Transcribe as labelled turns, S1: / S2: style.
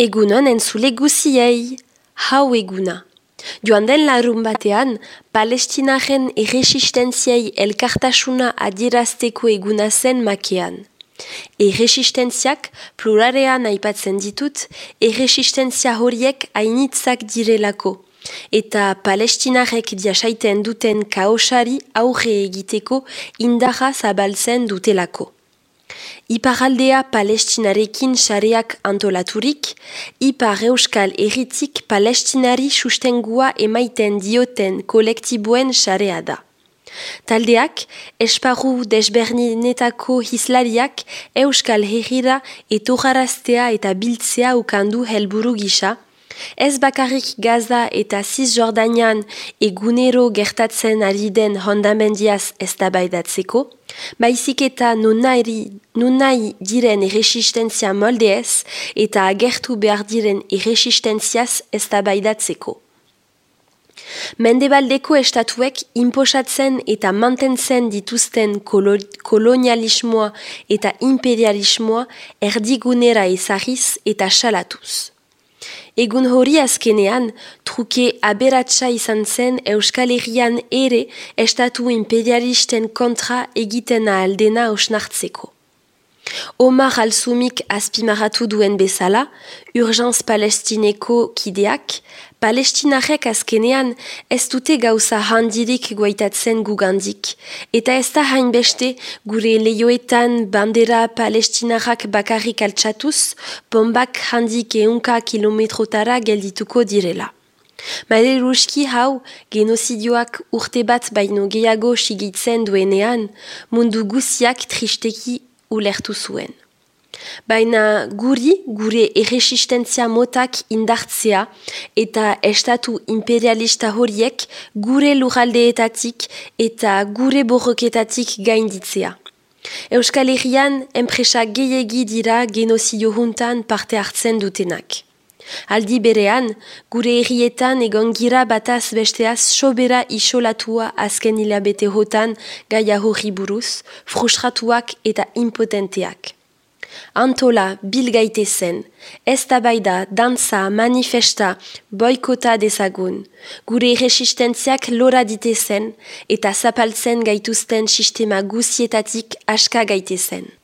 S1: Egunon entzule guziei, hau eguna. Joan den larun batean, palestinaren erresistentziai elkartasuna adierazteko eguna zen makean. Erresistentziak plurarean aipatzen ditut, erresistentzia horiek hainitzak direlako. Eta palestinarek diasaiten duten kaosari aurre egiteko indarra zabaltzen dutelako. Iparaldea palestinarekin sareak antolaturik, Ipar Euskal Erritik palestinari sustengua emaiten dioten kolektiboen sarea da. Taldeak, esparru desbernetako hislariak Euskal Herrira etojaraztea eta biltzea ukandu helburu gisa, Ez bakarrik Gaza eta Cisjordanian egunero gertatzen ari den hondamendiaz ez da baidatzeko, baizik eta nunai diren erresistentzia moldeez eta agertu behar diren erresistentziaz ez da baidatzeko. Mendebaldeko estatuek imposatzen eta mantentzen dituzten kolonialismoa eta imperialismoa erdigunera ezariz eta salatuz. Egun hori azkenean, truke aberatsa izan zen Euskal Herrian ere estatu imperialisten kontra egiten aldena osnartzeko. Omar Alzumik azpimaratu duen bezala, Urgence Palestineko kideak, Palestinarek azkenean ez dute gauza handirik guaitatzen gugandik, eta ez da hainbeste gure leioetan bandera palestinarak bakarrik altxatuz, bombak handik eunka kilometrotara geldituko direla. Mare ruski hau genozidioak urte bat baino gehiago sigitzen duenean, mundu guziak tristeki ulertu zuen. Baina guri, gure erresistentzia motak indartzea eta estatu imperialista horiek gure lujaldeetatik eta gure borroketatik gainditzea. Euskal Herrian, enpresa gehiegi dira genozidio juntan parte hartzen dutenak. Aldi berean, gure herrietan egon gira bataz besteaz sobera isolatua azken hilabete hotan gaia horri buruz, frustratuak eta impotenteak. Antola, bil gaite zen, ez da danza, manifesta, boikota dezagun, gure resistentziak lora dite zen eta zapaltzen gaituzten sistema guzietatik aska gaite zen.